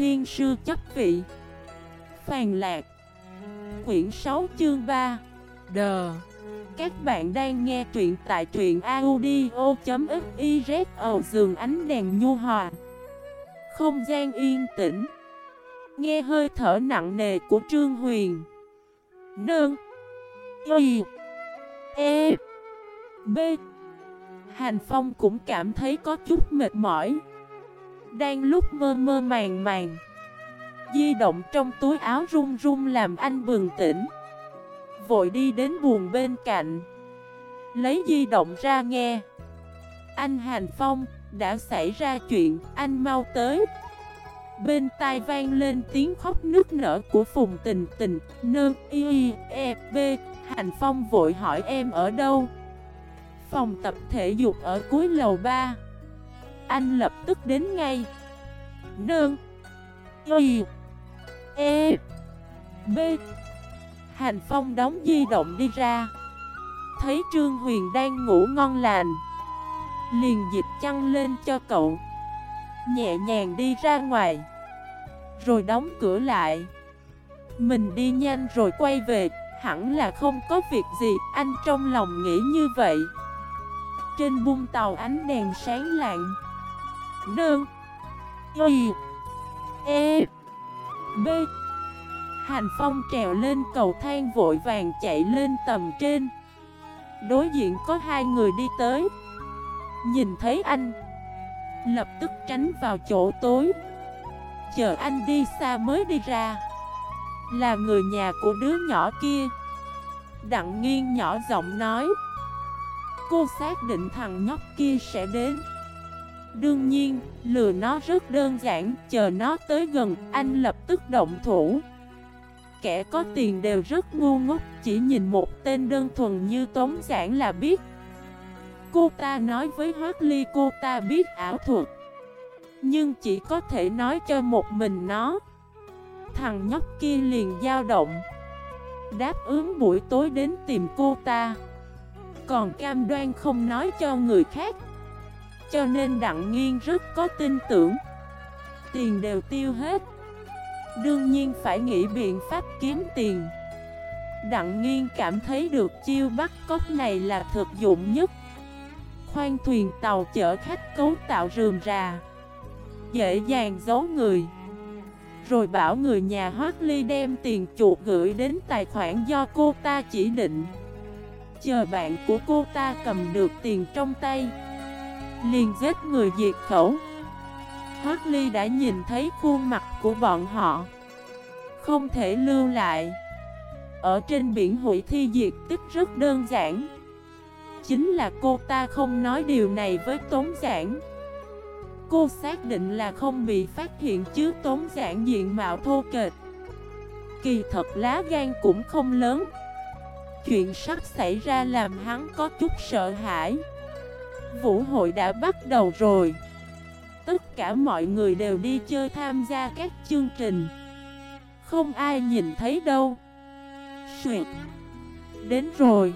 thiên sư chấp vị. Phàn lạc. Quyển 6 chương 3 Đờ Các bạn đang nghe truyện tại truyện audio.xyz Ở giường ánh đèn nhu hòa. Không gian yên tĩnh. Nghe hơi thở nặng nề của Trương Huyền. Nương. Y. E. B. Hành Phong cũng cảm thấy có chút mệt mỏi. Đang lúc mơ mơ màng màng. Di động trong túi áo run run làm anh bừng tỉnh. Vội đi đến buồn bên cạnh. Lấy di động ra nghe. Anh Hành Phong, Đã xảy ra chuyện, Anh mau tới. Bên tai vang lên tiếng khóc nức nở của Phùng Tình Tình, Nơ, y e b Hành Phong vội hỏi em ở đâu? Phòng tập thể dục ở cuối lầu 3 anh lập tức đến ngay. Nương. Y. E. B. Hành Phong đóng di động đi ra. Thấy Trương Huyền đang ngủ ngon lành. Liền dịch chăn lên cho cậu. Nhẹ nhàng đi ra ngoài. Rồi đóng cửa lại. Mình đi nhanh rồi quay về. Hẳn là không có việc gì. Anh trong lòng nghĩ như vậy. Trên bung tàu ánh đèn sáng lạng. Đơn Y. E. B. Hành Phong trèo lên cầu thang vội vàng chạy lên tầm trên. Đối diện có hai người đi tới. Nhìn thấy anh, Lập tức tránh vào chỗ tối. Chờ anh đi xa mới đi ra. Là người nhà của đứa nhỏ kia. Đặng nghiêng nhỏ giọng nói, Cô xác định thằng nhóc kia sẽ đến. Đương nhiên, lừa nó rất đơn giản Chờ nó tới gần, anh lập tức động thủ. Kẻ có tiền đều rất ngu ngốc Chỉ nhìn một tên đơn thuần như Tống Giảng là biết. Cô ta nói với Hoác Ly cô ta biết ảo thuật Nhưng chỉ có thể nói cho một mình nó. Thằng nhóc kia liền dao động Đáp ứng buổi tối đến tìm cô ta. Còn cam đoan không nói cho người khác. Cho nên Đặng Nghiên rất có tin tưởng. Tiền đều tiêu hết. Đương nhiên phải nghĩ biện pháp kiếm tiền. Đặng Nghiên cảm thấy được chiêu bắt cóc này là thực dụng nhất. Khoan thuyền tàu chở khách cấu tạo rườm rà. Dễ dàng giấu người. Rồi bảo người nhà Hoác Ly đem tiền chuột gửi đến tài khoản do cô ta chỉ định. Chờ bạn của cô ta cầm được tiền trong tay. Liền giết người diệt khẩu. Hoác Ly đã nhìn thấy khuôn mặt của bọn họ. Không thể lưu lại. Ở trên biển hủy thi diệt tích rất đơn giản. Chính là cô ta không nói điều này với Tống Giảng. Cô xác định là không bị phát hiện chứ Tống Giảng diện mạo thô kệch. Kỳ thật lá gan cũng không lớn. Chuyện sắp xảy ra làm hắn có chút sợ hãi. Vũ hội đã bắt đầu rồi. Tất cả mọi người đều đi chơi tham gia các chương trình. Không ai nhìn thấy đâu. Xuyệt. Đến rồi.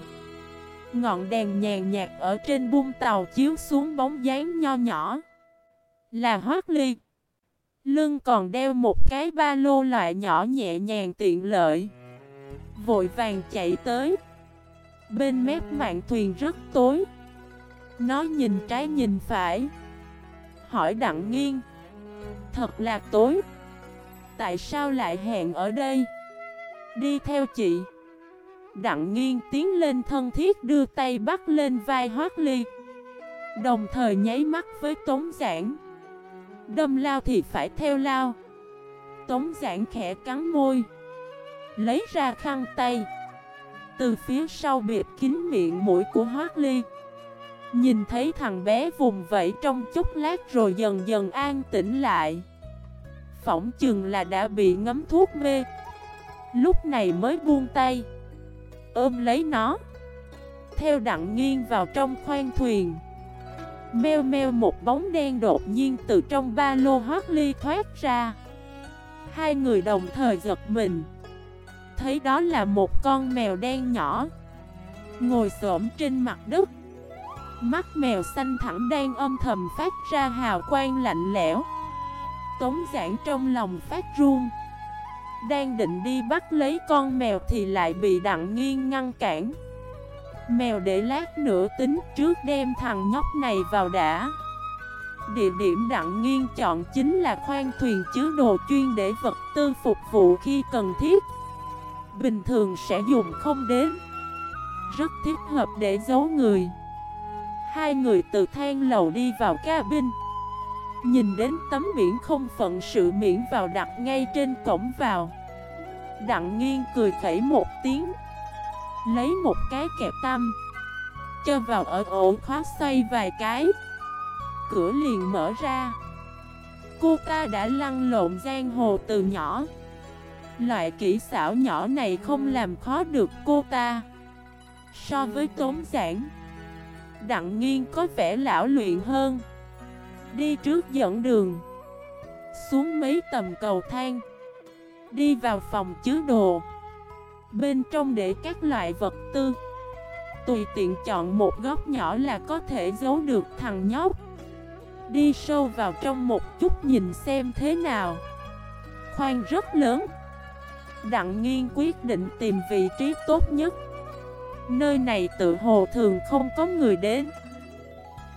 Ngọn đèn nhàn nhạt ở trên bung tàu chiếu xuống bóng dáng nho nhỏ. Là hoác ly Lưng còn đeo một cái ba lô loại nhỏ nhẹ nhàng tiện lợi. Vội vàng chạy tới. Bên mép mạng thuyền rất tối. Nó nhìn trái nhìn phải. Hỏi đặng nghiên, Thật là tối Tại sao lại hẹn ở đây? Đi theo chị. Đặng nghiên tiến lên thân thiết đưa tay bắt lên vai hoác ly Đồng thời nháy mắt với Tống Giảng. Đâm lao thì phải theo lao. Tống Giảng khẽ cắn môi Lấy ra khăn tay. Từ phía sau biệt kín miệng mũi của Hoác Ly. Nhìn thấy thằng bé vùng vẫy trong chốc lát rồi dần dần an tĩnh lại. Phỏng chừng là đã bị ngấm thuốc mê. Lúc này mới buông tay, Ôm lấy nó. Theo đặng nghiêng vào trong khoang thuyền, Meo meo một bóng đen đột nhiên từ trong ba lô hót ly thoát ra. Hai người đồng thời giật mình, Thấy đó là một con mèo đen nhỏ, Ngồi xổm trên mặt đất. Mắt mèo xanh thẳng đang âm thầm phát ra hào quang lạnh lẽo. Tống giảng trong lòng phát run. Đang định đi bắt lấy con mèo thì lại bị đặng nghiêng ngăn cản. Mèo để lát nữa tính trước đem thằng nhóc này vào đã. Địa điểm đặng nghiên chọn chính là khoang thuyền chứa đồ chuyên để vật tư phục vụ khi cần thiết. Bình thường sẽ dùng không đến. Rất thích hợp để giấu người. Hai người từ thang lầu đi vào cabin. Nhìn đến tấm biển không phận sự miễn vào đặt ngay trên cổng vào. Đặng nghiêng cười khẩy một tiếng. Lấy một cái kẹp tăm Cho vào ở ổ khóa xoay vài cái. Cửa liền mở ra. Cô ta đã lăn lộn giang hồ từ nhỏ. Loại kỹ xảo nhỏ này không làm khó được cô ta. So với tốn giảng Đặng nghiên có vẻ lão luyện hơn. Đi trước dẫn đường. Xuống mấy tầm cầu thang. Đi vào phòng chứa đồ. Bên trong để các loại vật tư. Tùy tiện chọn một góc nhỏ là có thể giấu được thằng nhóc. Đi sâu vào trong một chút nhìn xem thế nào. Khoan rất lớn. Đặng nghiên quyết định tìm vị trí tốt nhất. Nơi này tự hồ thường không có người đến.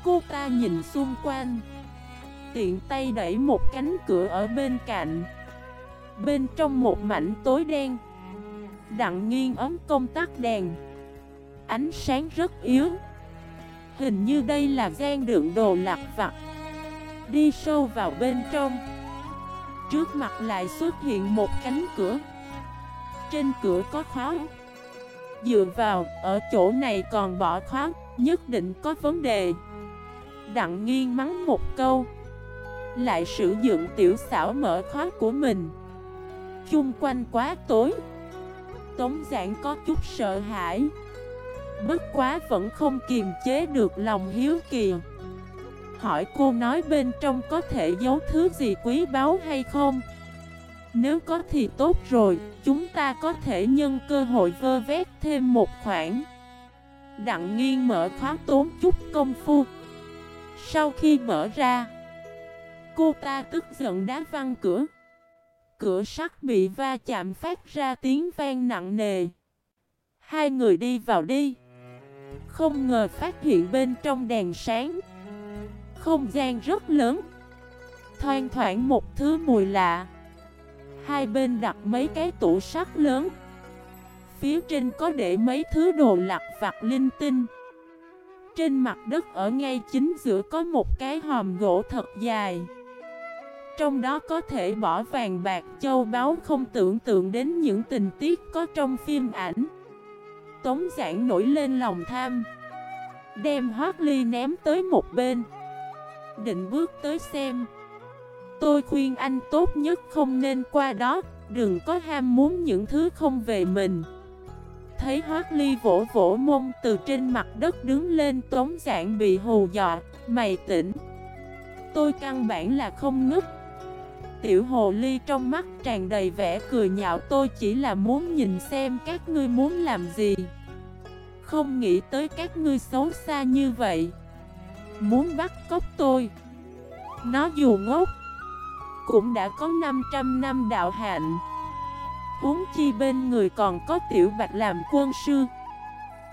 Cô ta nhìn xung quanh. Tiện tay đẩy một cánh cửa ở bên cạnh. Bên trong một mảnh tối đen. Đặng nghiêng ấm công tắc đèn. Ánh sáng rất yếu. Hình như đây là gian đựng đồ lạc vặt. Đi sâu vào bên trong. Trước mặt lại xuất hiện một cánh cửa. Trên cửa có khóa. Dựa vào, ở chỗ này còn bỏ khóa Nhất định có vấn đề. Đặng nghiêng mắng một câu. Lại sử dụng tiểu xảo mở khóa của mình. Chung quanh quá tối. Tống giảng có chút sợ hãi. Bất quá vẫn không kiềm chế được lòng hiếu kỳ. Hỏi cô nói bên trong có thể giấu thứ gì quý báu hay không? Nếu có thì tốt rồi, Chúng ta có thể nhân cơ hội vơ vét thêm một khoản. Đặng nghiêng mở khóa tốn chút công phu. Sau khi mở ra, Cô ta tức giận đá văng cửa. Cửa sắt bị va chạm phát ra tiếng vang nặng nề. Hai người đi vào đi. Không ngờ phát hiện bên trong đèn sáng. Không gian rất lớn. Thoang thoảng một thứ mùi lạ. Hai bên đặt mấy cái tủ sắt lớn. Phía trên có để mấy thứ đồ lặt vặt linh tinh. Trên mặt đất ở ngay chính giữa có một cái hòm gỗ thật dài. Trong đó có thể bỏ vàng bạc, châu báu không tưởng tượng đến những tình tiết có trong phim ảnh. Tống giảng nổi lên lòng tham, Đem Hoác Ly ném tới một bên. Định bước tới xem. Tôi khuyên anh tốt nhất không nên qua đó, Đừng có ham muốn những thứ không về mình. Thấy Hoác Ly vỗ vỗ mông từ trên mặt đất đứng lên Tống giảng bị hù dọa, Mày tỉnh. Tôi căn bản là không ngất Tiểu hồ ly trong mắt tràn đầy vẻ cười nhạo, tôi chỉ là muốn nhìn xem các ngươi muốn làm gì. Không nghĩ tới các ngươi xấu xa như vậy. Muốn bắt cóc tôi. Nó dù ngốc cũng đã có 500 năm đạo hạnh. Huống chi bên người còn có tiểu bạch làm quân sư.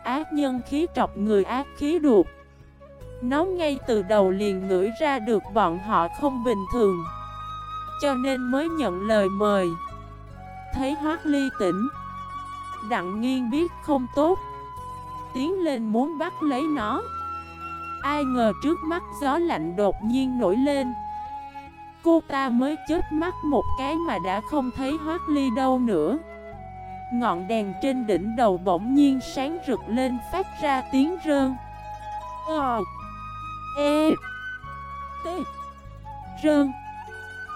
Ác nhân khí trọc người ác khí đuột Nó ngay từ đầu liền ngửi ra được bọn họ không bình thường, cho nên mới nhận lời mời. Thấy Hoác Ly tỉnh, Đặng nghiên biết không tốt, Tiến lên muốn bắt lấy nó. Ai ngờ trước mắt gió lạnh đột nhiên nổi lên. Cô ta mới chết mắt một cái mà đã không thấy Hoác Ly đâu nữa. Ngọn đèn trên đỉnh đầu bỗng nhiên sáng rực lên, phát ra tiếng rơn. Ờ. E. T. Rơn.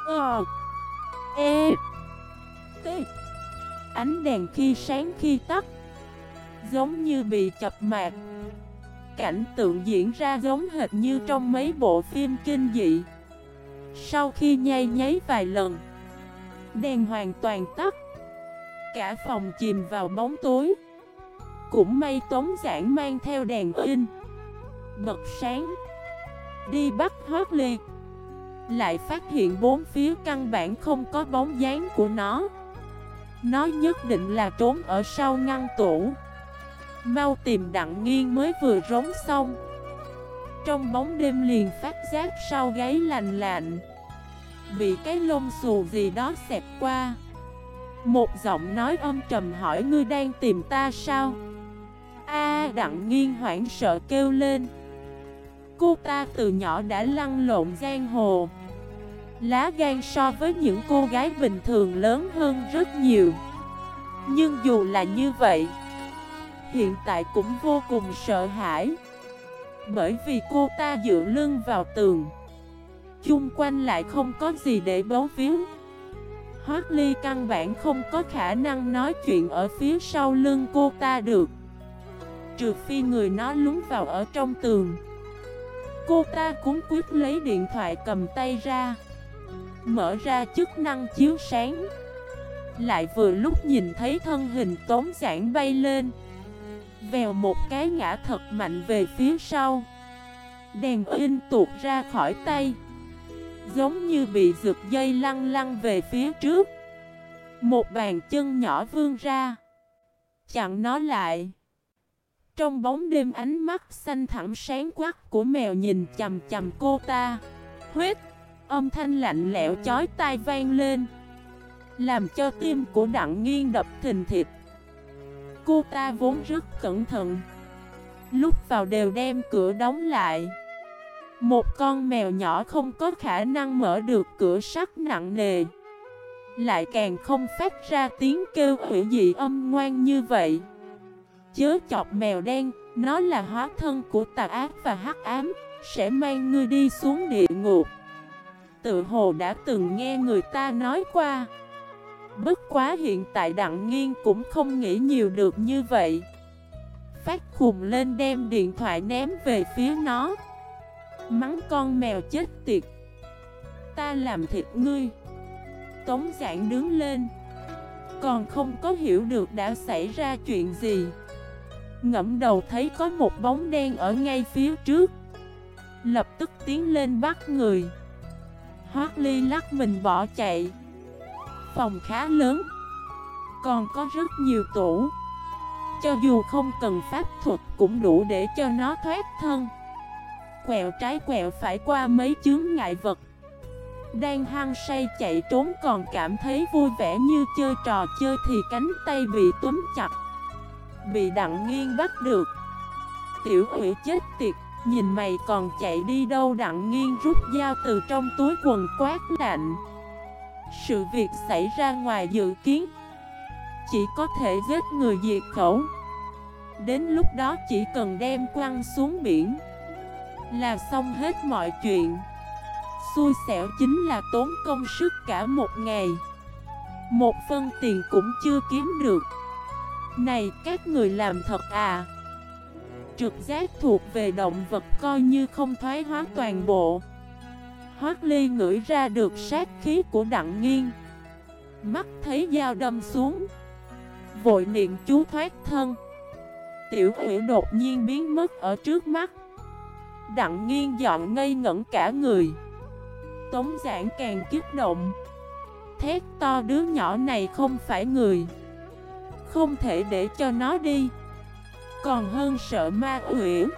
Ờ. E. T. Ánh đèn khi sáng khi tắt, Giống như bị chập mạc. Cảnh tượng diễn ra giống hệt như trong mấy bộ phim kinh dị. Sau khi nhay nháy vài lần, Đèn hoàn toàn tắt. Cả phòng chìm vào bóng tối. Cũng may tống giảng mang theo đèn in. Bật sáng. Đi bắt hót liệt Lại phát hiện bốn phía căn bản không có bóng dáng của nó. Nó nhất định là trốn ở sau ngăn tủ. Mau tìm đặng nghiêng mới vừa rống xong. Trong bóng đêm liền phát giác sau gáy lành lạnh. Bị cái lông xù gì đó xẹp qua. Một giọng nói âm trầm hỏi ngươi đang tìm ta sao? A đặng nghiêng hoảng sợ kêu lên. Cô ta từ nhỏ đã lăn lộn giang hồ. Lá gan so với những cô gái bình thường lớn hơn rất nhiều. Nhưng dù là như vậy, Hiện tại cũng vô cùng sợ hãi. Bởi vì cô ta dựa lưng vào tường. Chung quanh lại không có gì để bấu víu. Hoác Ly căn bản không có khả năng nói chuyện ở phía sau lưng cô ta được. Trừ phi người nó lúng vào ở trong tường. Cô ta cũng quyết lấy điện thoại cầm tay ra. Mở ra chức năng chiếu sáng. Lại vừa lúc nhìn thấy thân hình tốn giảng bay lên. Vèo một cái ngã thật mạnh về phía sau. Đèn in tuột ra khỏi tay, Giống như bị rực dây lăn lăn về phía trước. Một bàn chân nhỏ vươn ra, Chặn nó lại. Trong bóng đêm ánh mắt xanh thẳm sáng quắc của mèo nhìn chầm chầm cô ta, Huyết, Âm thanh lạnh lẽo chói tai vang lên, Làm cho tim của đặng nghiêng đập thình thịt Cô ta vốn rất cẩn thận. Lúc vào đều đem cửa đóng lại. Một con mèo nhỏ không có khả năng mở được cửa sắt nặng nề. Lại càng không phát ra tiếng kêu hữu dị âm ngoan như vậy. Chớ chọc mèo đen, Nó là hóa thân của tà ác và hắc ám, Sẽ mang ngươi đi xuống địa ngục. Tự hồ đã từng nghe người ta nói qua. Bất quá hiện tại Đặng Nghiên cũng không nghĩ nhiều được như vậy. Phát khùng lên đem điện thoại ném về phía nó. Mắng con mèo chết tiệt. Ta làm thịt ngươi. Tống giảng đứng lên. Còn không có hiểu được đã xảy ra chuyện gì. Ngẫm đầu thấy có một bóng đen ở ngay phía trước. Lập tức tiến lên bắt người. Hoác ly lắc mình bỏ chạy. Phòng khá lớn. Còn có rất nhiều tủ. Cho dù không cần pháp thuật cũng đủ để cho nó thoát thân. Quẹo trái quẹo phải qua mấy chướng ngại vật. Đang hăng say chạy trốn còn cảm thấy vui vẻ như chơi trò chơi thì cánh tay bị túm chặt. Bị đặng nghiêng bắt được. Tiểu ủy chết tiệt, Nhìn mày còn chạy đi đâu đặng nghiêng rút dao từ trong túi quần quát lạnh. Sự việc xảy ra ngoài dự kiến. Chỉ có thể giết người diệt khẩu. Đến lúc đó chỉ cần đem quăng xuống biển Là xong hết mọi chuyện. Xui xẻo chính là tốn công sức cả một ngày. Một phân tiền cũng chưa kiếm được. Này, các người làm thật à? Trực giác thuộc về động vật coi như không thoái hóa toàn bộ. Hoác ly ngửi ra được sát khí của đặng nghiêng Mắt thấy dao đâm xuống. Vội niệm chú thoát thân. Tiểu hủy đột nhiên biến mất ở trước mắt. Đặng nghiêng dọn ngây ngẩn cả người. Tống giảng càng kích động. Thét to đứa nhỏ này không phải người. Không thể để cho nó đi. Còn hơn sợ ma uyển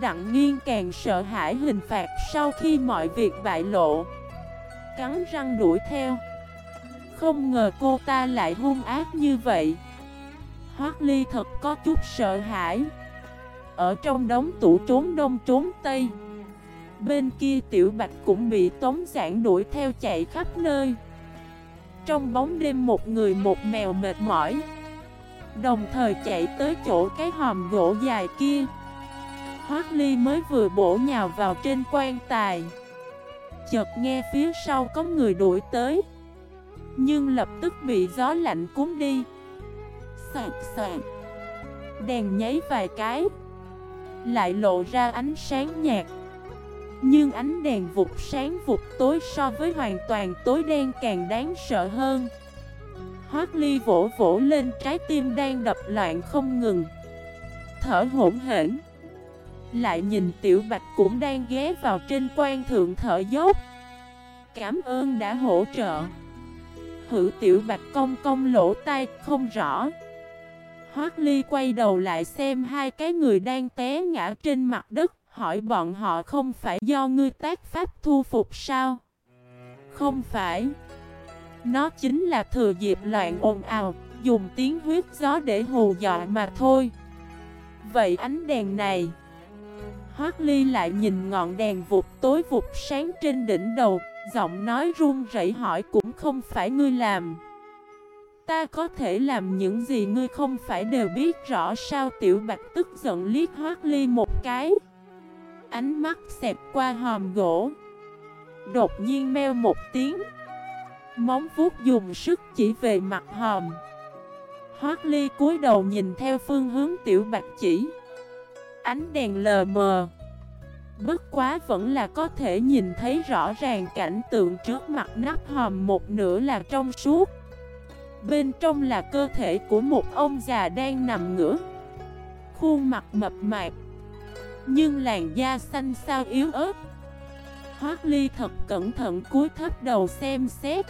Đặng nghiên càng sợ hãi hình phạt sau khi mọi việc bại lộ. Cắn răng đuổi theo. Không ngờ cô ta lại hung ác như vậy. Hoác ly thật có chút sợ hãi. Ở trong đống tủ trốn đông trốn tây, Bên kia tiểu bạch cũng bị tống giảng đuổi theo chạy khắp nơi. Trong bóng đêm một người một mèo mệt mỏi, Đồng thời chạy tới chỗ cái hòm gỗ dài kia. Hoác Ly mới vừa bổ nhào vào trên quan tài. Chợt nghe phía sau có người đuổi tới. Nhưng lập tức bị gió lạnh cuốn đi. Xoạt xoạt Đèn nháy vài cái. Lại lộ ra ánh sáng nhạt. Nhưng ánh đèn vụt sáng vụt tối so với hoàn toàn tối đen càng đáng sợ hơn. Hoác ly vỗ vỗ lên trái tim đang đập loạn không ngừng. Thở hỗn hển. Lại nhìn tiểu bạch cũng đang ghé vào trên quan thượng thở dốc. Cảm ơn đã hỗ trợ. Hữu tiểu bạch công công lỗ tai, không rõ. Hoác ly quay đầu lại xem hai cái người đang té ngã trên mặt đất, Hỏi bọn họ không phải do ngươi tác pháp thu phục sao? Không phải. Nó chính là thừa dịp loạn ồn ào, Dùng tiếng huyết gió để hù dọa mà thôi. Vậy ánh đèn này Hoác ly lại nhìn ngọn đèn vụt tối vụt sáng trên đỉnh đầu, Giọng nói run rẩy hỏi cũng không phải ngươi làm. Ta có thể làm những gì ngươi không phải đều biết rõ sao? Tiểu Bạch tức giận liếc Hoác ly một cái. Ánh mắt xẹp qua hòm gỗ. Đột nhiên meo một tiếng. Móng vuốt dùng sức chỉ về mặt hòm. Hoác ly cúi đầu nhìn theo phương hướng Tiểu Bạch chỉ. Ánh đèn lờ mờ. Bất quá vẫn là có thể nhìn thấy rõ ràng cảnh tượng trước mặt nắp hòm một nửa là trong suốt. Bên trong là cơ thể của một ông già đang nằm ngửa. Khuôn mặt mập mạp, Nhưng làn da xanh xao yếu ớt. Hoác ly thật cẩn thận cúi thấp đầu xem xét.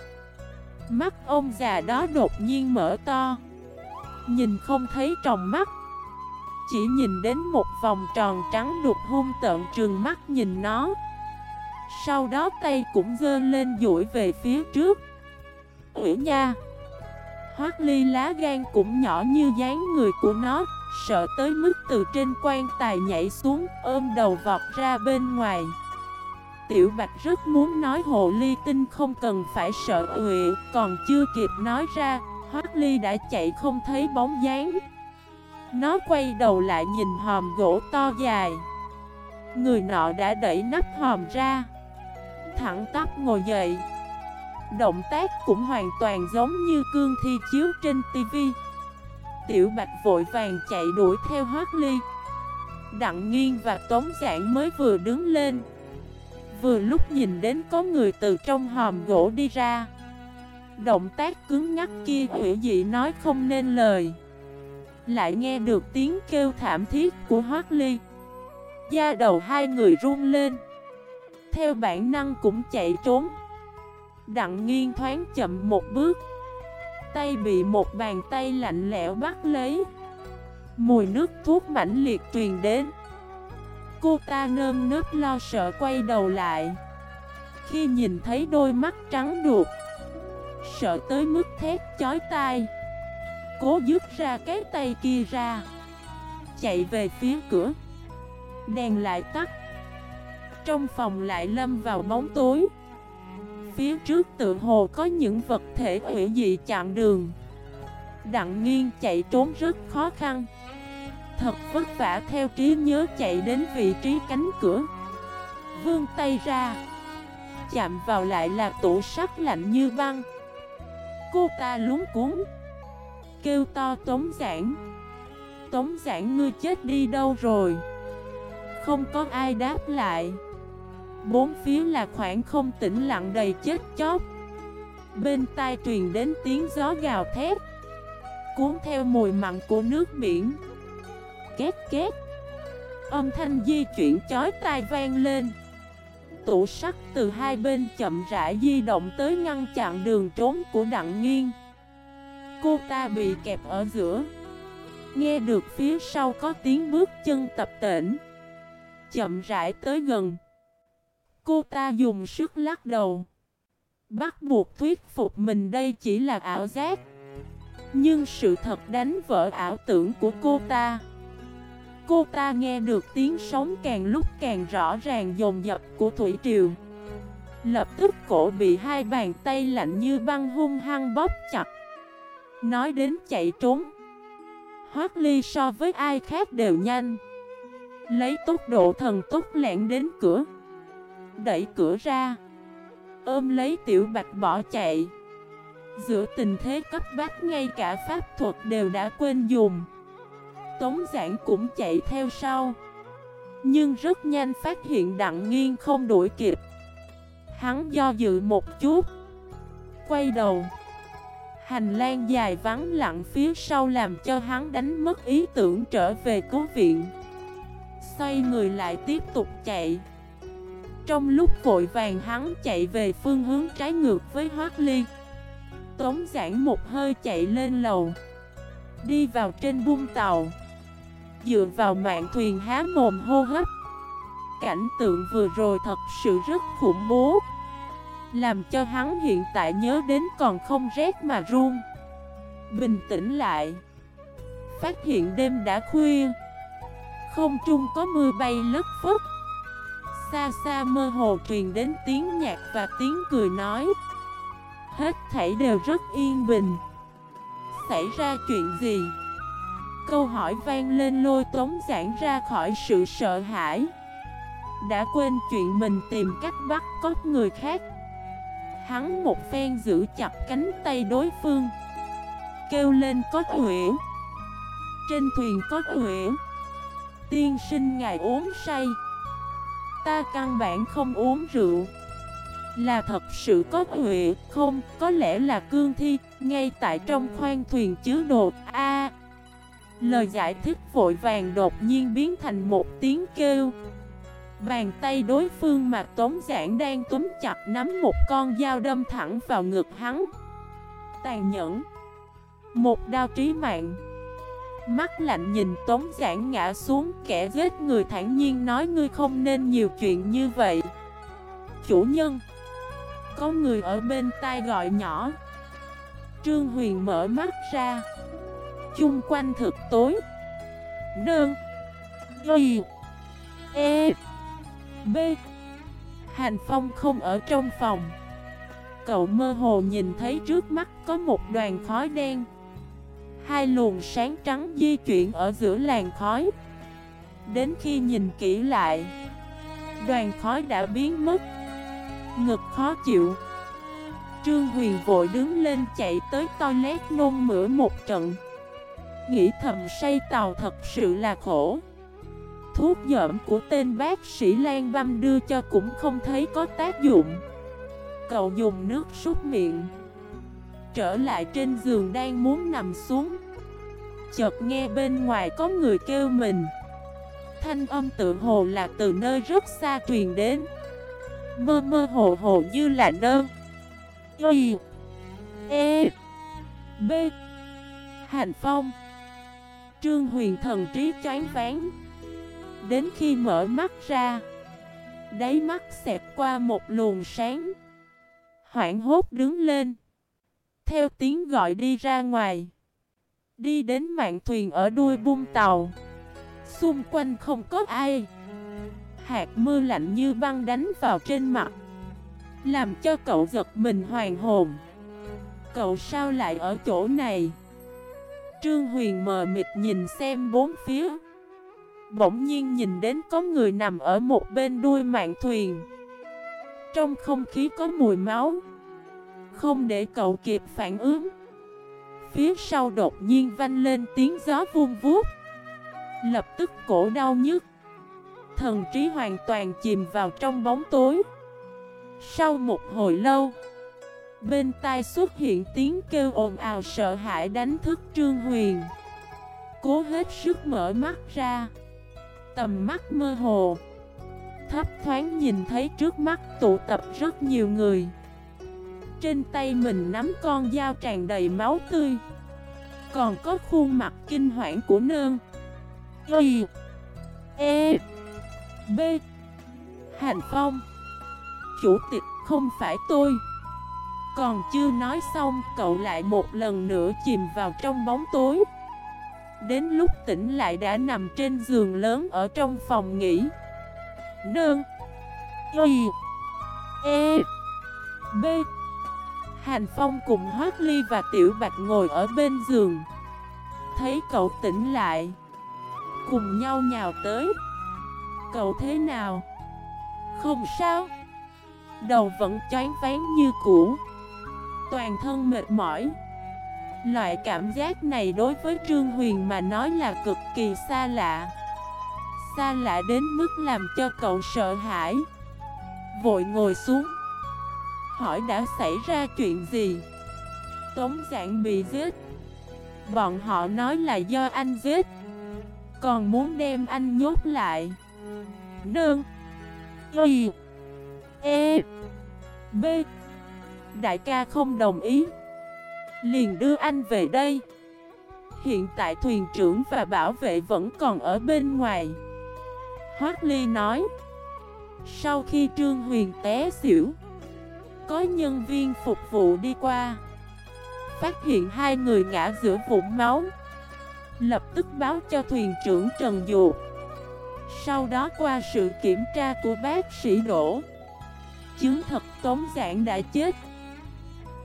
Mắt ông già đó đột nhiên mở to, Nhìn không thấy trong mắt chỉ nhìn đến một vòng tròn trắng đục hung tợn trường mắt nhìn nó. Sau đó tay cũng dơ lên duỗi về phía trước. Ủy nha! Hoác ly lá gan cũng nhỏ như dáng người của nó, Sợ tới mức từ trên quan tài nhảy xuống, Ôm đầu vọt ra bên ngoài. Tiểu Bạch rất muốn nói hồ ly tinh không cần phải sợ ủy Còn chưa kịp nói ra Hoác ly đã chạy không thấy bóng dáng nó quay đầu lại nhìn hòm gỗ to dài. Người nọ đã đẩy nắp hòm ra. Thẳng tắp ngồi dậy. Động tác cũng hoàn toàn giống như cương thi chiếu trên tivi Tiểu Bạch vội vàng chạy đuổi theo Hoác Ly. Đặng Nghiên và Tống Giảng mới vừa đứng lên. Vừa lúc nhìn đến có người từ trong hòm gỗ đi ra. Động tác cứng ngắt kia hữu dị nói không nên lời lại nghe được tiếng kêu thảm thiết của Hoác Ly Da đầu hai người run lên. Theo bản năng cũng chạy trốn. Đặng nghiêng thoáng chậm một bước. Tay bị một bàn tay lạnh lẽo bắt lấy. Mùi nước thuốc mãnh liệt truyền đến. Cô ta nơm nớp lo sợ quay đầu lại. Khi nhìn thấy đôi mắt trắng đuột, Sợ tới mức thét chói tai. Cố dứt ra cái tay kia ra. Chạy về phía cửa. Đèn lại tắt. Trong phòng lại lâm vào bóng tối. Phía trước tự hồ có những vật thể hủy dị chặn đường. Đặng nghiêng chạy trốn rất khó khăn. Thật vất vả theo trí nhớ chạy đến vị trí cánh cửa. Vươn tay ra. Chạm vào lại là tủ sắt lạnh như băng. Cô ta lúng cuốn Kêu to, Tống Giảng! Tống Giảng, ngươi chết đi đâu rồi? Không có ai đáp lại. Bốn phía là khoảng không tĩnh lặng đầy chết chóc. Bên tai truyền đến tiếng gió gào thét, Cuốn theo mùi mặn của nước biển. Két két. Âm thanh di chuyển chói tai vang lên. Tủ sắt từ hai bên chậm rãi di động tới ngăn chặn đường trốn của đặng nghiên. Cô ta bị kẹp ở giữa. Nghe được phía sau có tiếng bước chân tập tễnh, Chậm rãi tới gần. Cô ta dùng sức lắc đầu. Bắt buộc thuyết phục mình đây chỉ là ảo giác. Nhưng sự thật đánh vỡ ảo tưởng của cô ta. Cô ta nghe được tiếng sóng càng lúc càng rõ ràng dồn dập của Thủy Triều. Lập tức cổ bị hai bàn tay lạnh như băng hung hăng bóp chặt. Nói đến chạy trốn. Hoác ly so với ai khác đều nhanh. Lấy tốc độ thần tốc lẹn đến cửa. Đẩy cửa ra. Ôm lấy tiểu bạch bỏ chạy. Giữa tình thế cấp bách ngay cả pháp thuật đều đã quên dùng. Tống giảng cũng chạy theo sau. Nhưng rất nhanh phát hiện đặng nghiêng không đuổi kịp. Hắn do dự một chút. Quay đầu. Hành lang dài vắng lặng phía sau làm cho hắn đánh mất ý tưởng trở về cứu viện. Xoay người lại tiếp tục chạy. Trong lúc vội vàng hắn chạy về phương hướng trái ngược với Hoác Ly. Tống giảng một hơi chạy lên lầu. Đi vào trên bung tàu. Dựa vào mạng thuyền há mồm hô hấp. Cảnh tượng vừa rồi thật sự rất khủng bố. Làm cho hắn hiện tại nhớ đến còn không rét mà run. Bình tĩnh lại. Phát hiện đêm đã khuya. Không trung có mưa bay lất phất. Xa xa mơ hồ truyền đến tiếng nhạc và tiếng cười nói. Hết thảy đều rất yên bình. Xảy ra chuyện gì? Câu hỏi vang lên lôi tống giãn ra khỏi sự sợ hãi. Đã quên chuyện mình tìm cách bắt cóc người khác. Hắn một phen giữ chặt cánh tay đối phương. Kêu lên có huyễn Trên thuyền có huyễn Tiên sinh ngài uống say. Ta căn bản không uống rượu. Là thật sự có huệ không? Có lẽ là cương thi, Ngay tại trong khoang thuyền chứa đồ A. Lời giải thích vội vàng đột nhiên biến thành một tiếng kêu. Bàn tay đối phương mà Tống Giảng đang túm chặt nắm một con dao đâm thẳng vào ngực hắn. Tàn nhẫn. Một đao trí mạng. Mắt lạnh nhìn Tống Giảng ngã xuống, kẻ giết người thản nhiên nói, ngươi không nên nhiều chuyện như vậy. Chủ nhân. Có người ở bên tai gọi nhỏ. Trương Huyền mở mắt ra. Chung quanh thực tối. Đơn Y. E. B. Hành Phong không ở trong phòng. Cậu mơ hồ nhìn thấy trước mắt có một đoàn khói đen. Hai luồng sáng trắng di chuyển ở giữa làn khói. Đến khi nhìn kỹ lại, Đoàn khói đã biến mất. Ngực khó chịu. Trương Huyền vội đứng lên chạy tới toilet nôn mửa một trận. Nghĩ thầm say tàu thật sự là khổ. Thuốc dởm của tên bác sĩ Lan Băm đưa cho cũng không thấy có tác dụng. Cậu dùng nước súc miệng, Trở lại trên giường đang muốn nằm xuống. Chợt nghe bên ngoài có người kêu mình. Thanh âm tự hồ là từ nơi rất xa truyền đến. Mơ mơ hồ hồ như là nơ. Y E B. Hành Phong. Trương Huyền thần trí choáng ván Đến khi mở mắt ra, Đáy mắt xẹt qua một luồng sáng. Hoảng hốt đứng lên, Theo tiếng gọi đi ra ngoài. Đi đến mạng thuyền ở đuôi bung tàu. Xung quanh không có ai. Hạt mưa lạnh như băng đánh vào trên mặt, Làm cho cậu giật mình hoàng hồn. Cậu sao lại ở chỗ này? Trương Huyền mờ mịt nhìn xem bốn phía. Bỗng nhiên nhìn đến có người nằm ở một bên đuôi mạng thuyền. Trong không khí có mùi máu. Không để cậu kịp phản ứng. Phía sau đột nhiên vanh lên tiếng gió vuông vuốt. Lập tức cổ đau nhức. Thần trí hoàn toàn chìm vào trong bóng tối. Sau một hồi lâu, Bên tai xuất hiện tiếng kêu ồn ào sợ hãi đánh thức Trương Huyền. Cố hết sức mở mắt ra. Tầm mắt mơ hồ. Thấp thoáng nhìn thấy trước mắt tụ tập rất nhiều người. Trên tay mình nắm con dao tràn đầy máu tươi. Còn có khuôn mặt kinh hoảng của nương. Y E B. Hành Phong. Chủ tịch không phải tôi. Còn chưa nói xong, cậu lại một lần nữa chìm vào trong bóng tối. Đến lúc tỉnh lại đã nằm trên giường lớn ở trong phòng nghỉ. Nương. Y. E. B. Hành Phong cùng Hoác Ly và Tiểu Bạch ngồi ở bên giường. Thấy cậu tỉnh lại, Cùng nhau nhào tới. Cậu thế nào? Không sao. Đầu vẫn chán ván như cũ. Toàn thân mệt mỏi. Loại cảm giác này đối với Trương Huyền mà nói là cực kỳ xa lạ. Xa lạ đến mức làm cho cậu sợ hãi. Vội ngồi xuống. Hỏi đã xảy ra chuyện gì? Tống giảng bị giết. Bọn họ nói là do anh giết. Còn muốn đem anh nhốt lại. Nương, Y. E. B. Đại ca không đồng ý. Liền đưa anh về đây. Hiện tại thuyền trưởng và bảo vệ vẫn còn ở bên ngoài. Hoác Ly nói, Sau khi Trương Huyền té xỉu, Có nhân viên phục vụ đi qua. Phát hiện hai người ngã giữa vũng máu. Lập tức báo cho thuyền trưởng Trần Dụ Sau đó qua sự kiểm tra của bác sĩ Đỗ. Chứng thật Tống Giảng đã chết.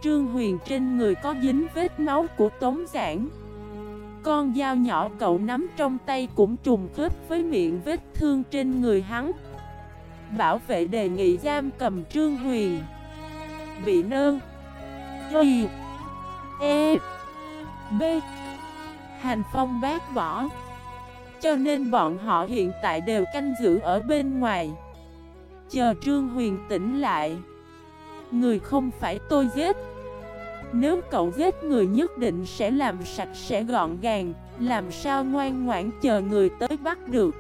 Trương Huyền trên người có dính vết máu của Tống Giảng. Con dao nhỏ cậu nắm trong tay cũng trùng khớp với miệng vết thương trên người hắn. Bảo vệ đề nghị giam cầm Trương Huyền. Bị nơn. Y. E. B. Hành phong bác bỏ. Cho nên bọn họ hiện tại đều canh giữ ở bên ngoài. Chờ Trương Huyền tỉnh lại. Người không phải tôi giết. Nếu cậu giết người nhất định sẽ làm sạch sẽ gọn gàng, Làm sao ngoan ngoãn chờ người tới bắt được?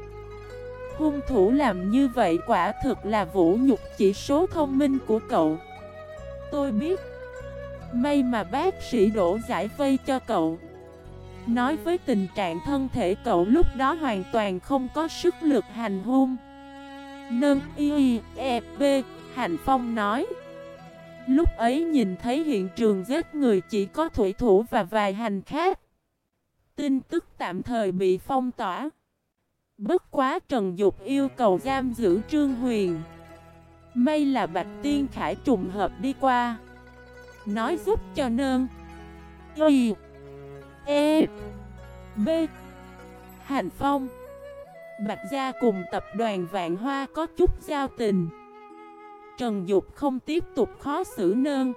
Hung thủ làm như vậy quả thực là vũ nhục chỉ số thông minh của cậu. Tôi biết. May mà bác sĩ đổ giải vây cho cậu. Nói với tình trạng thân thể cậu lúc đó hoàn toàn không có sức lực hành hung. Nâng y e b Hành Phong nói. Lúc ấy nhìn thấy hiện trường giết người chỉ có thủy thủ và vài hành khác Tin tức tạm thời bị phong tỏa. Bất quá Trần Dục yêu cầu giam giữ Trương Huyền. May là Bạch Tiên Khải trùng hợp đi qua. Nói giúp cho nơn Y. E. B. Hành Phong. Bạch Gia cùng tập đoàn Vạn Hoa có chút giao tình. Trần Dục không tiếp tục khó xử nơn.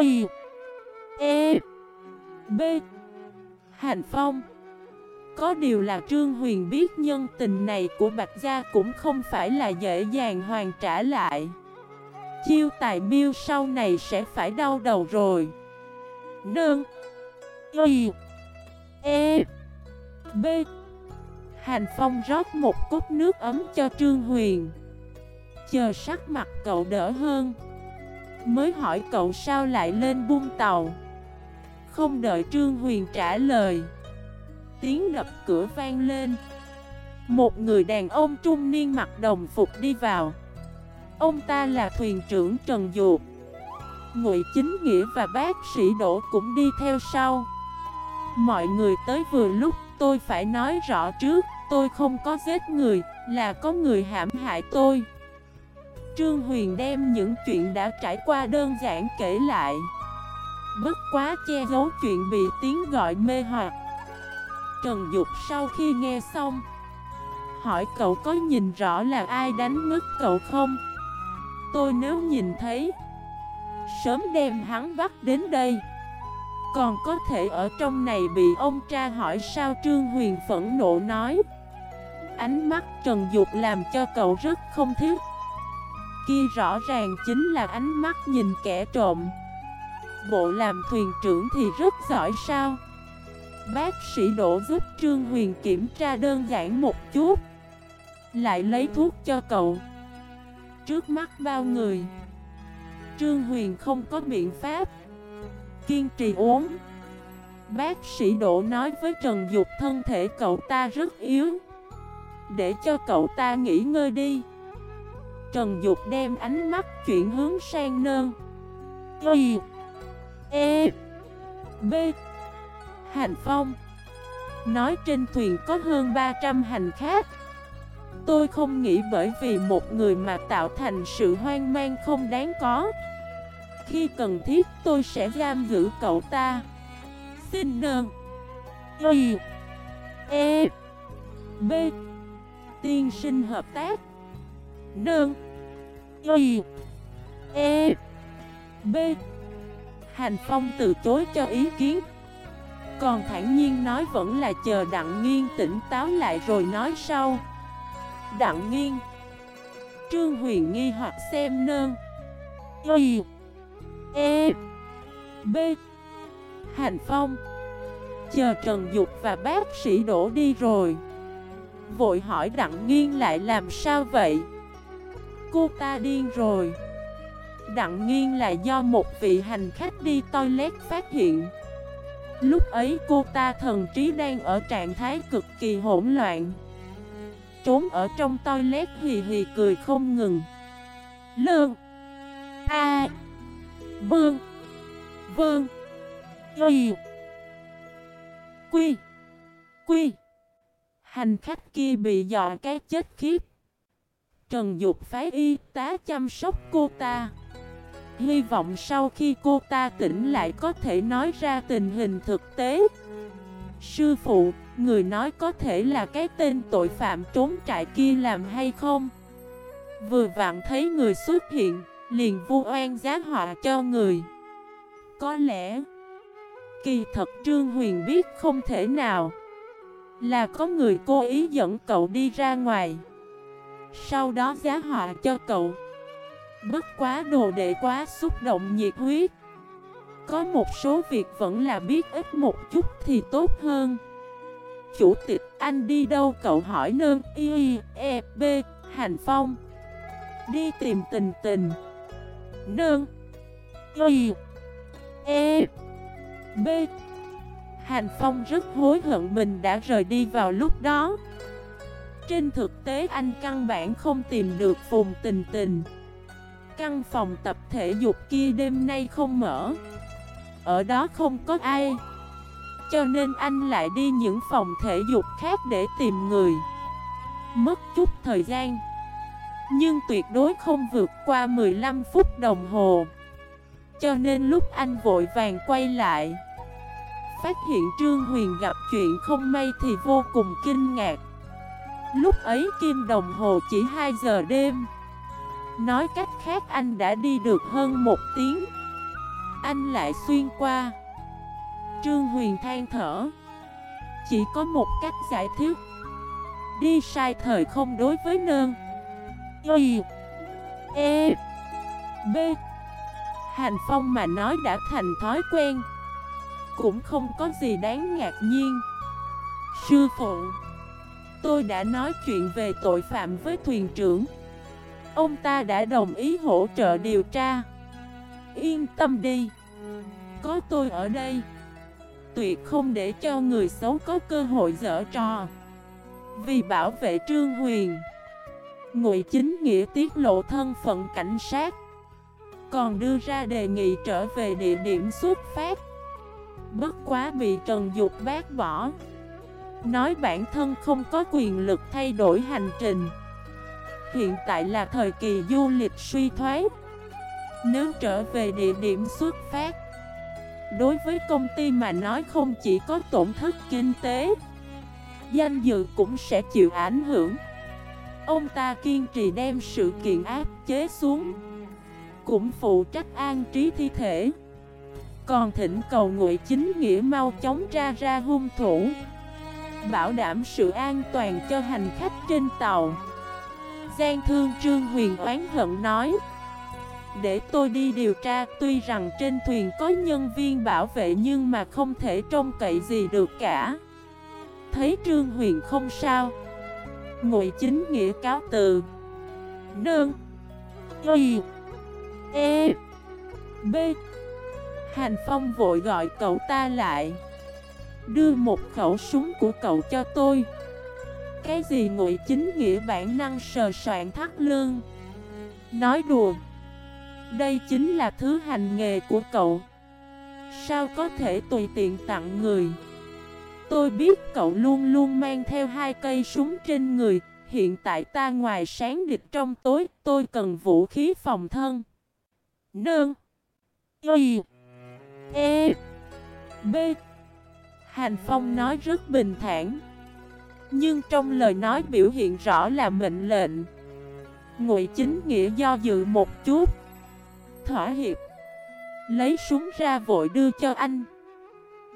Y E B. Hành Phong. Có điều là Trương Huyền biết nhân tình này của Bạch Gia cũng không phải là dễ dàng hoàn trả lại. Chiêu tài miêu sau này sẽ phải đau đầu rồi. Nương Y E B. Hành Phong rót một cốc nước ấm cho Trương Huyền. Chờ sắc mặt cậu đỡ hơn. Mới hỏi cậu sao lại lên buông tàu. Không đợi Trương Huyền trả lời, Tiếng đập cửa vang lên. Một người đàn ông trung niên mặc đồng phục đi vào. Ông ta là thuyền trưởng Trần Dục Ngụy Chính Nghĩa và bác sĩ Đỗ cũng đi theo sau. Mọi người tới vừa lúc, tôi phải nói rõ trước, Tôi không có giết người, Là có người hãm hại tôi. Trương Huyền đem những chuyện đã trải qua đơn giản kể lại. Bất quá che giấu chuyện bị tiếng gọi mê hoặc. Trần Dục sau khi nghe xong, Hỏi cậu có nhìn rõ là ai đánh ngất cậu không? Tôi nếu nhìn thấy, Sớm đem hắn bắt đến đây. Còn có thể ở trong này bị ông tra hỏi sao Trương Huyền phẫn nộ nói. Ánh mắt Trần Dục làm cho cậu rất không thiết Kia rõ ràng chính là ánh mắt nhìn kẻ trộm. Bộ làm thuyền trưởng thì rất giỏi sao? Bác sĩ Đỗ giúp Trương Huyền kiểm tra đơn giản một chút. Lại lấy thuốc cho cậu. Trước mắt bao người? Trương Huyền không có biện pháp. Kiên trì uống. Bác sĩ Đỗ nói với Trần Dục thân thể cậu ta rất yếu. Để cho cậu ta nghỉ ngơi đi. Trần Dục đem ánh mắt chuyển hướng sang nơn. Y E B. Hành Phong. Nói trên thuyền có hơn 300 hành khách. Tôi không nghĩ bởi vì một người mà tạo thành sự hoang mang không đáng có. Khi cần thiết tôi sẽ giam giữ cậu ta. Xin nơn. Y E B. Tiên sinh hợp tác nương. Y. E. B. Hành Phong từ chối cho ý kiến. Còn thản nhiên nói vẫn là chờ đặng nghiên tỉnh táo lại rồi nói sau. Đặng nghiên. Trương Huyền nghi hoặc xem nơn Y. E. B. Hành Phong. Chờ Trần Dục và bác sĩ đổ đi rồi. Vội hỏi Đặng Nghiên lại làm sao vậy? Cô ta điên rồi. Đặng nghiên là do một vị hành khách đi toilet phát hiện. Lúc ấy cô ta thần trí đang ở trạng thái cực kỳ hỗn loạn. Trốn ở trong toilet hì hì cười không ngừng. Lương. A. Bương Vương. Y. Quy. Quy. Hành khách kia bị dọa cái chết khiếp. Trần Dục phái y tá chăm sóc cô ta. Hy vọng sau khi cô ta tỉnh lại có thể nói ra tình hình thực tế. Sư phụ, người nói có thể là cái tên tội phạm trốn trại kia làm hay không? Vừa vặn thấy người xuất hiện, liền vu oan giá họa cho người. Có lẽ Kỳ thật Trương Huyền biết không thể nào Là có người cố ý dẫn cậu đi ra ngoài. Sau đó giá họa cho cậu. Bất quá đồ đệ quá xúc động nhiệt huyết. Có một số việc vẫn là biết ít một chút thì tốt hơn. Chủ tịch anh đi đâu? Cậu hỏi nơn. Y, E, B, Hành Phong. Đi tìm tình tình. Nơn. Y, E, B. Hành Phong rất hối hận mình đã rời đi vào lúc đó. Trên thực tế, anh căn bản không tìm được Phùng Tình Tình. Căn phòng tập thể dục kia đêm nay không mở. Ở đó không có ai. Cho nên anh lại đi những phòng thể dục khác để tìm người. Mất chút thời gian. Nhưng tuyệt đối không vượt qua 15 phút đồng hồ. Cho nên lúc anh vội vàng quay lại, Phát hiện Trương Huyền gặp chuyện không may thì vô cùng kinh ngạc. Lúc ấy kim đồng hồ chỉ 2 giờ đêm. Nói cách khác anh đã đi được hơn một tiếng. Anh lại xuyên qua. Trương Huyền than thở. Chỉ có một cách giải thích. Đi sai thời không đối với nơn. Y E B. Hành Phong mà nói đã thành thói quen. Cũng không có gì đáng ngạc nhiên. Sư phụ Tôi đã nói chuyện về tội phạm với thuyền trưởng. Ông ta đã đồng ý hỗ trợ điều tra. Yên tâm đi. Có tôi ở đây. Tuyệt không để cho người xấu có cơ hội dở trò. Vì bảo vệ Trương Huyền, Ngụy Chính Nghĩa tiết lộ thân phận cảnh sát, Còn đưa ra đề nghị trở về địa điểm xuất phát. Bất quá bị Trần Dục bác bỏ Nói bản thân không có quyền lực thay đổi hành trình. Hiện tại là thời kỳ du lịch suy thoái. Nếu trở về địa điểm xuất phát, Đối với công ty mà nói không chỉ có tổn thất kinh tế, Danh dự cũng sẽ chịu ảnh hưởng. Ông ta kiên trì đem sự kiện áp chế xuống, Cũng phụ trách an trí thi thể. Còn thỉnh cầu ngụy chính nghĩa mau chóng ra ra hung thủ. Bảo đảm sự an toàn cho hành khách trên tàu. Gian thương Trương Huyền oán hận nói, Để tôi đi điều tra, Tuy rằng trên thuyền có nhân viên bảo vệ Nhưng mà không thể trông cậy gì được cả. Thấy Trương Huyền không sao, Ngụy chính nghĩa cáo từ, Nương, Y E B. Hành Phong vội gọi cậu ta lại Đưa một khẩu súng của cậu cho tôi. Cái gì ngụy chính nghĩa bản năng sờ soạn thắt lương Nói đùa, Đây chính là thứ hành nghề của cậu. Sao có thể tùy tiện tặng người? Tôi biết cậu luôn luôn mang theo hai cây súng trên người. Hiện tại ta ngoài sáng địch trong tối, Tôi cần vũ khí phòng thân. Nương. Y. E. B. Hành Phong nói rất bình thản. Nhưng trong lời nói biểu hiện rõ là mệnh lệnh. Ngụy chính nghĩa do dự một chút. Thỏa hiệp. Lấy súng ra vội đưa cho anh.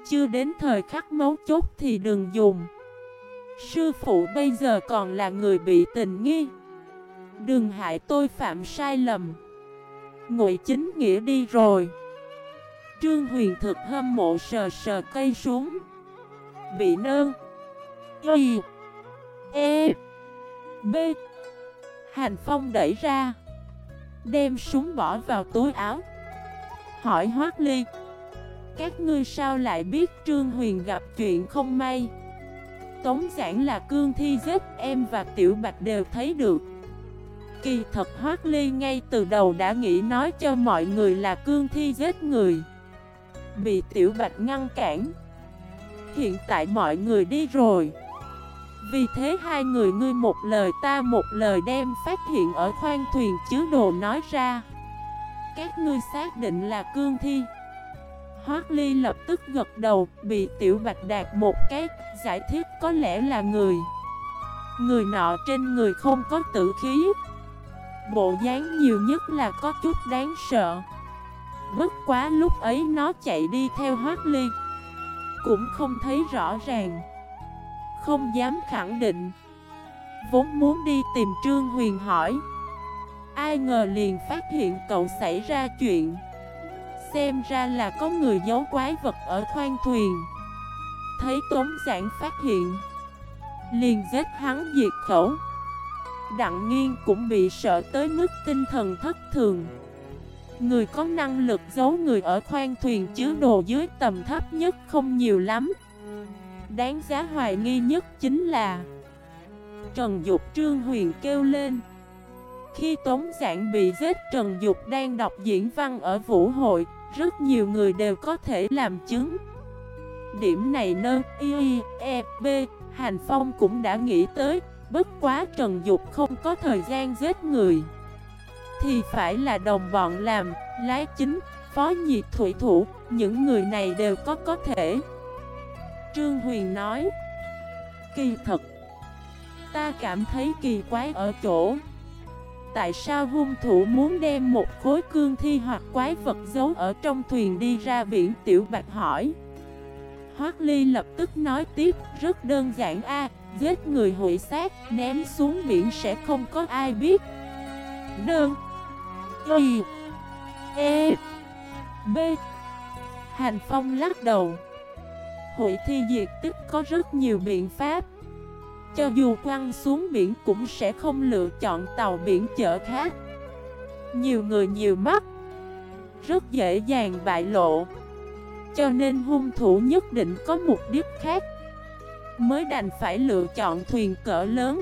Chưa đến thời khắc mấu chốt thì đừng dùng. Sư phụ bây giờ còn là người bị tình nghi. Đừng hại tôi phạm sai lầm. Ngụy chính nghĩa đi rồi. Trương Huyền thực hâm mộ sờ sờ cây súng. Bị nơn Y. E. B. Hành Phong đẩy ra. Đem súng bỏ vào túi áo. Hỏi Hoác Ly. Các ngươi sao lại biết Trương Huyền gặp chuyện không may? Tống giảng là cương thi giết em và Tiểu Bạch đều thấy được. Kỳ thật Hoác Ly ngay từ đầu đã nghĩ nói cho mọi người là cương thi giết người. Bị Tiểu Bạch ngăn cản. Hiện tại mọi người đi rồi. Vì thế hai người ngươi một lời ta một lời đem phát hiện ở khoang thuyền chứa đồ nói ra. Các ngươi xác định là cương thi. Hoác Ly lập tức gật đầu, Bị Tiểu Bạch đạt một cái, Giải thích có lẽ là người. Người nọ trên người không có tử khí. Bộ dáng nhiều nhất là có chút đáng sợ. Bất quá lúc ấy nó chạy đi theo Hoác Ly Cũng không thấy rõ ràng. Không dám khẳng định. Vốn muốn đi tìm Trương Huyền hỏi. Ai ngờ liền phát hiện cậu xảy ra chuyện. Xem ra là có người giấu quái vật ở khoang thuyền. Thấy Tống Giảng phát hiện. Liền giết hắn diệt khẩu. Đặng nghiên cũng bị sợ tới mức tinh thần thất thường. Người có năng lực giấu người ở khoang thuyền chứa đồ dưới tầm thấp nhất không nhiều lắm. Đáng giá hoài nghi nhất chính là Trần Dục Trương Huyền kêu lên. Khi Tống Giảng bị giết, Trần Dục đang đọc diễn văn ở Vũ hội, Rất nhiều người đều có thể làm chứng. Điểm này nơ, y e b Hành Phong cũng đã nghĩ tới, Bất quá Trần Dục không có thời gian giết người. Thì phải là đồng bọn làm Lái chính, phó nhiệt thủy thủ Những người này đều có có thể. Trương Huyền nói Kỳ thật Ta cảm thấy kỳ quái ở chỗ Tại sao hung thủ muốn đem một khối cương thi hoặc quái vật giấu ở trong thuyền đi ra biển? Tiểu Bạch hỏi. Hoác Ly lập tức nói tiếp Rất đơn giản a Giết người hủy xác Ném xuống biển sẽ không có ai biết. Đơn Y E B. Hành Phong lắc đầu. Hội thi diệt tích có rất nhiều biện pháp. Cho dù quăng xuống biển cũng sẽ không lựa chọn tàu biển chở khác. Nhiều người nhiều mắt. Rất dễ dàng bại lộ. Cho nên hung thủ nhất định có mục đích khác. Mới đành phải lựa chọn thuyền cỡ lớn.